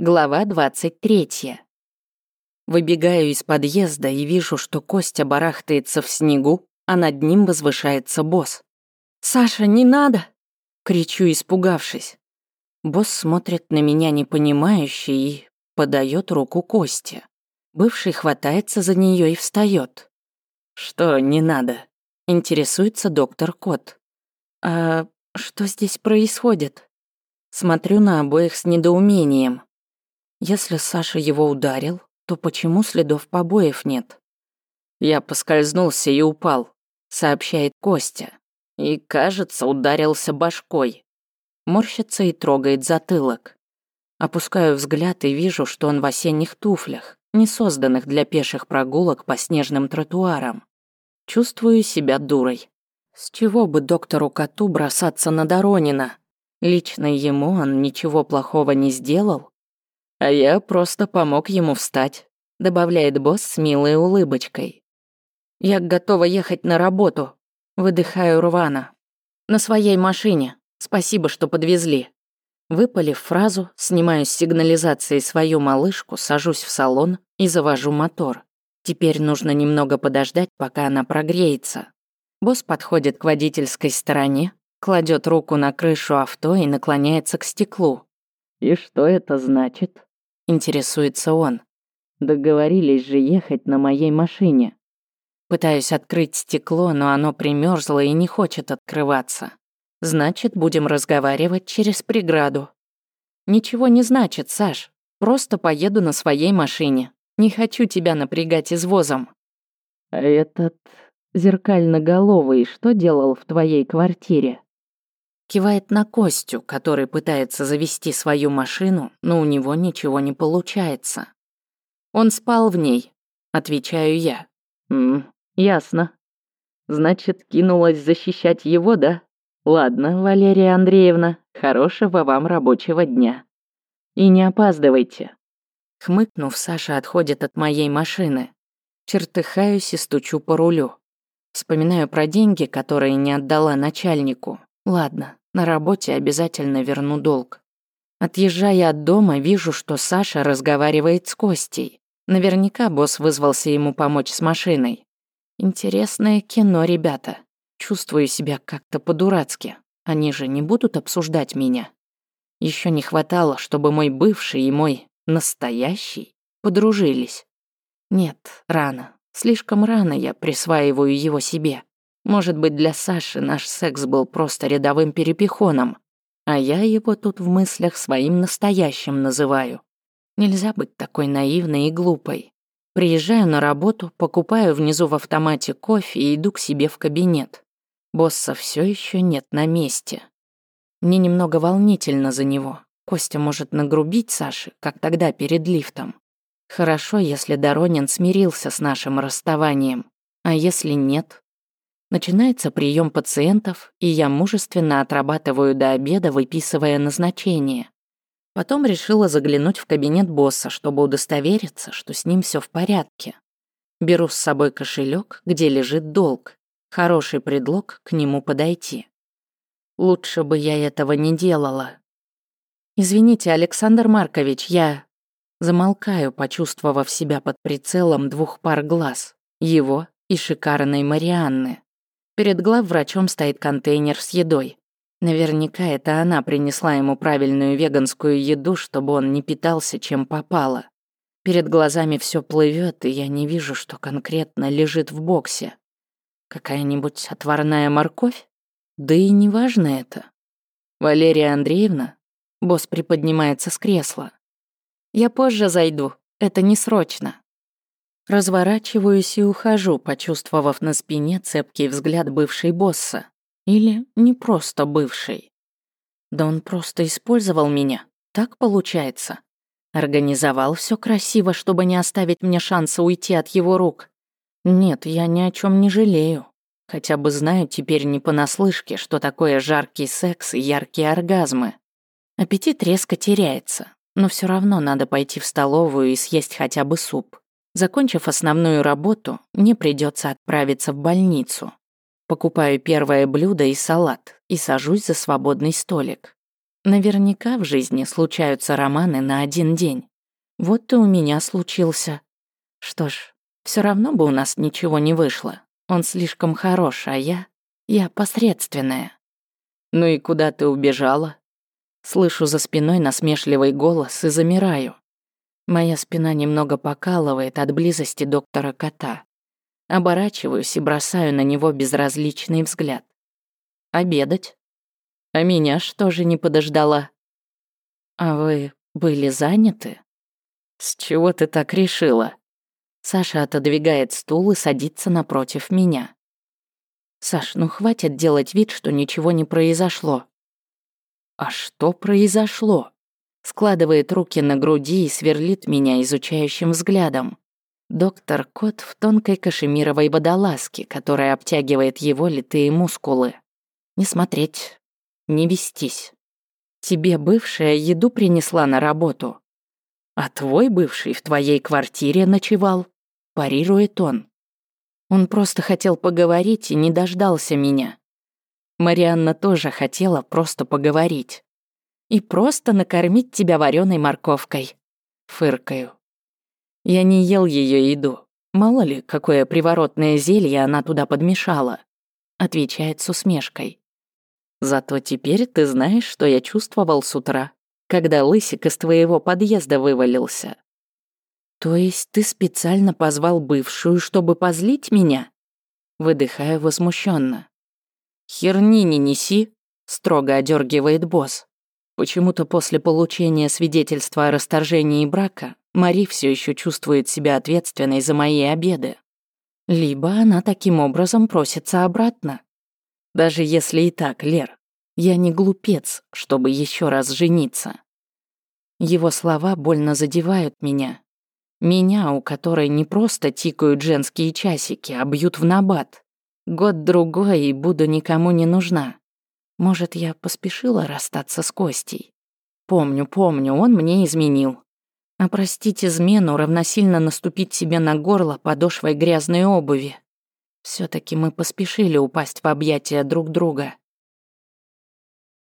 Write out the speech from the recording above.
Глава 23. Выбегаю из подъезда и вижу, что Костя барахтается в снегу, а над ним возвышается босс. «Саша, не надо!» — кричу, испугавшись. Босс смотрит на меня непонимающе и подает руку Косте. Бывший хватается за нее и встает. «Что не надо?» — интересуется доктор Кот. «А что здесь происходит?» Смотрю на обоих с недоумением. Если Саша его ударил, то почему следов побоев нет? Я поскользнулся и упал, сообщает Костя. И, кажется, ударился башкой. Морщится и трогает затылок. Опускаю взгляд и вижу, что он в осенних туфлях, не созданных для пеших прогулок по снежным тротуарам. Чувствую себя дурой. С чего бы доктору Коту бросаться на Доронина? Лично ему он ничего плохого не сделал, а я просто помог ему встать, добавляет босс с милой улыбочкой. Я готова ехать на работу, выдыхаю рвано. На своей машине. Спасибо, что подвезли. Выпалив фразу, снимаю с сигнализации свою малышку, сажусь в салон и завожу мотор. Теперь нужно немного подождать, пока она прогреется. Босс подходит к водительской стороне, кладет руку на крышу авто и наклоняется к стеклу. «И что это значит?» Интересуется он. Договорились же ехать на моей машине. Пытаюсь открыть стекло, но оно примерзло и не хочет открываться. Значит, будем разговаривать через преграду. Ничего не значит, Саш. Просто поеду на своей машине. Не хочу тебя напрягать извозом. А этот зеркальноголовый что делал в твоей квартире? Кивает на Костю, который пытается завести свою машину, но у него ничего не получается. Он спал в ней, отвечаю я. Мм, ясно. Значит, кинулась защищать его, да? Ладно, Валерия Андреевна, хорошего вам рабочего дня. И не опаздывайте. Хмыкнув, Саша отходит от моей машины. Чертыхаюсь и стучу по рулю. Вспоминаю про деньги, которые не отдала начальнику. Ладно, на работе обязательно верну долг. Отъезжая от дома, вижу, что Саша разговаривает с Костей. Наверняка босс вызвался ему помочь с машиной. Интересное кино, ребята. Чувствую себя как-то по-дурацки. Они же не будут обсуждать меня. Еще не хватало, чтобы мой бывший и мой настоящий подружились. Нет, рано. Слишком рано я присваиваю его себе. Может быть, для Саши наш секс был просто рядовым перепихоном, а я его тут в мыслях своим настоящим называю. Нельзя быть такой наивной и глупой. Приезжаю на работу, покупаю внизу в автомате кофе и иду к себе в кабинет. Босса все еще нет на месте. Мне немного волнительно за него. Костя может нагрубить Саше, как тогда перед лифтом. Хорошо, если Доронин смирился с нашим расставанием. А если нет, Начинается прием пациентов, и я мужественно отрабатываю до обеда, выписывая назначение. Потом решила заглянуть в кабинет босса, чтобы удостовериться, что с ним все в порядке. Беру с собой кошелек, где лежит долг. Хороший предлог к нему подойти. Лучше бы я этого не делала. Извините, Александр Маркович, я замолкаю, почувствовав себя под прицелом двух пар глаз, его и шикарной Марианны. Перед главврачом стоит контейнер с едой. Наверняка это она принесла ему правильную веганскую еду, чтобы он не питался чем попало. Перед глазами все плывет, и я не вижу, что конкретно лежит в боксе. Какая-нибудь отварная морковь? Да и не важно это. Валерия Андреевна? Босс приподнимается с кресла. Я позже зайду, это не срочно. Разворачиваюсь и ухожу, почувствовав на спине цепкий взгляд бывшей босса. Или не просто бывший. Да он просто использовал меня. Так получается. Организовал все красиво, чтобы не оставить мне шанса уйти от его рук. Нет, я ни о чем не жалею. Хотя бы знаю теперь не понаслышке, что такое жаркий секс и яркие оргазмы. Аппетит резко теряется, но все равно надо пойти в столовую и съесть хотя бы суп. Закончив основную работу, мне придется отправиться в больницу. Покупаю первое блюдо и салат и сажусь за свободный столик. Наверняка в жизни случаются романы на один день. Вот и у меня случился. Что ж, все равно бы у нас ничего не вышло. Он слишком хорош, а я... Я посредственная. Ну и куда ты убежала? Слышу за спиной насмешливый голос и замираю. Моя спина немного покалывает от близости доктора кота. Оборачиваюсь и бросаю на него безразличный взгляд. Обедать? А меня что же не подождала? А вы были заняты? С чего ты так решила? Саша отодвигает стул и садится напротив меня. Саш, ну хватит делать вид, что ничего не произошло. А что произошло? Складывает руки на груди и сверлит меня изучающим взглядом. Доктор Кот в тонкой кашемировой водолазке, которая обтягивает его литые мускулы. Не смотреть, не вестись. Тебе бывшая еду принесла на работу. А твой бывший в твоей квартире ночевал, парирует он. Он просто хотел поговорить и не дождался меня. Марианна тоже хотела просто поговорить. И просто накормить тебя вареной морковкой. Фыркаю. Я не ел ее еду. Мало ли, какое приворотное зелье она туда подмешала. Отвечает с усмешкой. Зато теперь ты знаешь, что я чувствовал с утра, когда лысик из твоего подъезда вывалился. То есть ты специально позвал бывшую, чтобы позлить меня? Выдыхаю возмущенно. Херни не неси, строго одергивает босс. Почему-то после получения свидетельства о расторжении брака Мари все еще чувствует себя ответственной за мои обеды. Либо она таким образом просится обратно. Даже если и так, Лер, я не глупец, чтобы еще раз жениться. Его слова больно задевают меня, меня, у которой не просто тикают женские часики, а бьют в набат. Год-другой и буду никому не нужна. Может, я поспешила расстаться с Костей? Помню, помню, он мне изменил. А простить измену равносильно наступить себе на горло подошвой грязной обуви. все таки мы поспешили упасть в объятия друг друга.